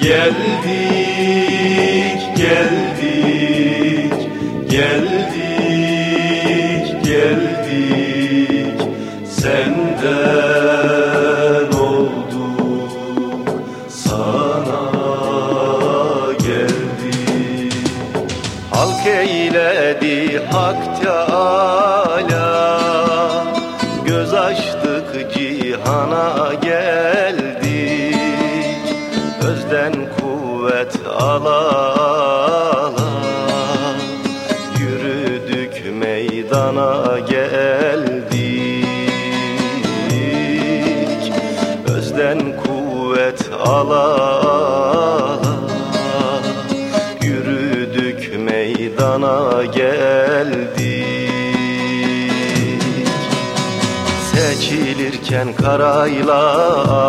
Geldik, geldik, geldik, geldik. Senden olduk, sana geldik. Halk eyledi Hak ala ala Yürüdük meydana geldik. Özden kuvvet ala Yürüdük meydana geldik. Seçilirken karaylak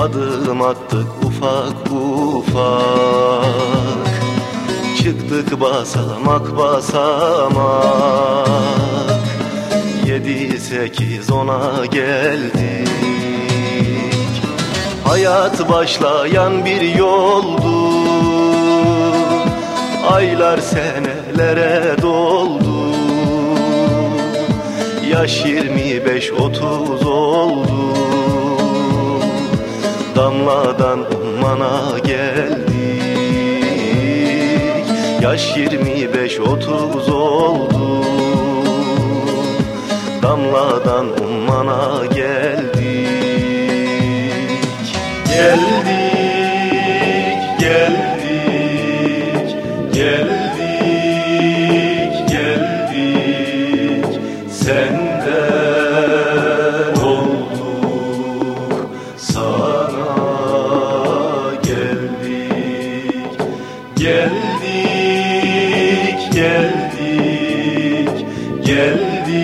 Adım attık ufak ufak. Çıktık basamak basamak. Yedi sekiz ona geldik. Hayat başlayan bir yoldu. Aylar senelere doldu. Yaş yirmi beş otuz oldu. Damladan ummana geldik. Yaş yirmi beş otuz oldu. Damladan ummana geldik. Geldik, geldik,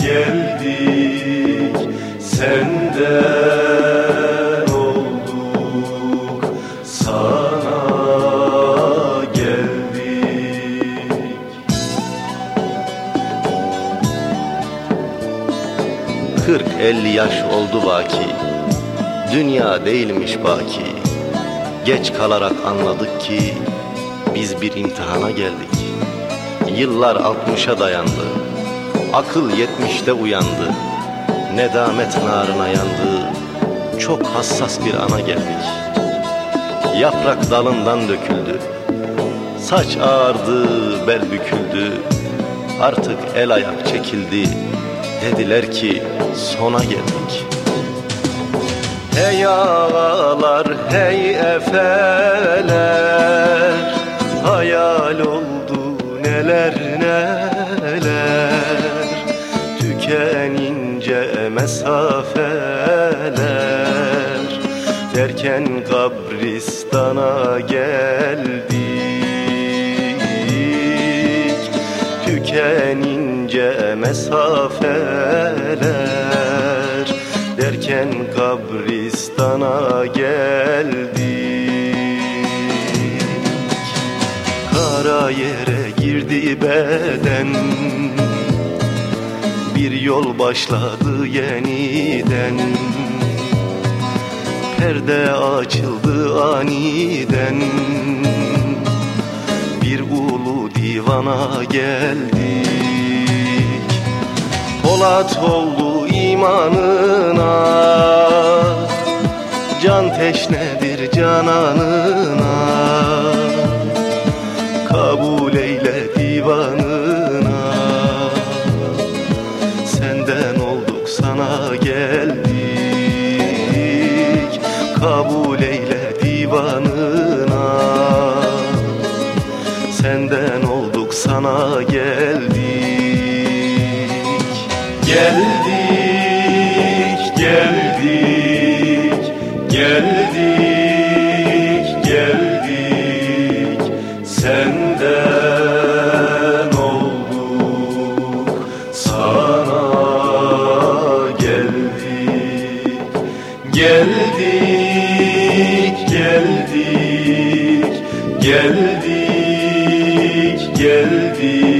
geldik. Senden olduk, sana geldik. Kırk elli yaş oldu vaki Dünya değilmiş baki. Geç kalarak anladık ki Biz bir imtihana geldik Yıllar altmışa dayandı. Akıl yetmişte uyandı. Nedamet narına yandı. Çok hassas bir ana geldik Yaprak dalından döküldü. Saç ağardı, bel büküldü. Artık el ayak çekildi. Dediler ki sona geldik. Hey ağalar, hey efeler mesafeler. Derken kabristana geldik. Tükenince mesafeler. Derken kabristana geldik. Kara yere girdi beden Bir yol başladı yeniden. Perde açıldı aniden. Bir ulu divana geldik. Polat oldu imanına Can teşnedir cananına. Kabul eyle divanına divanına Senden olduk sana geldik geldik, geldik,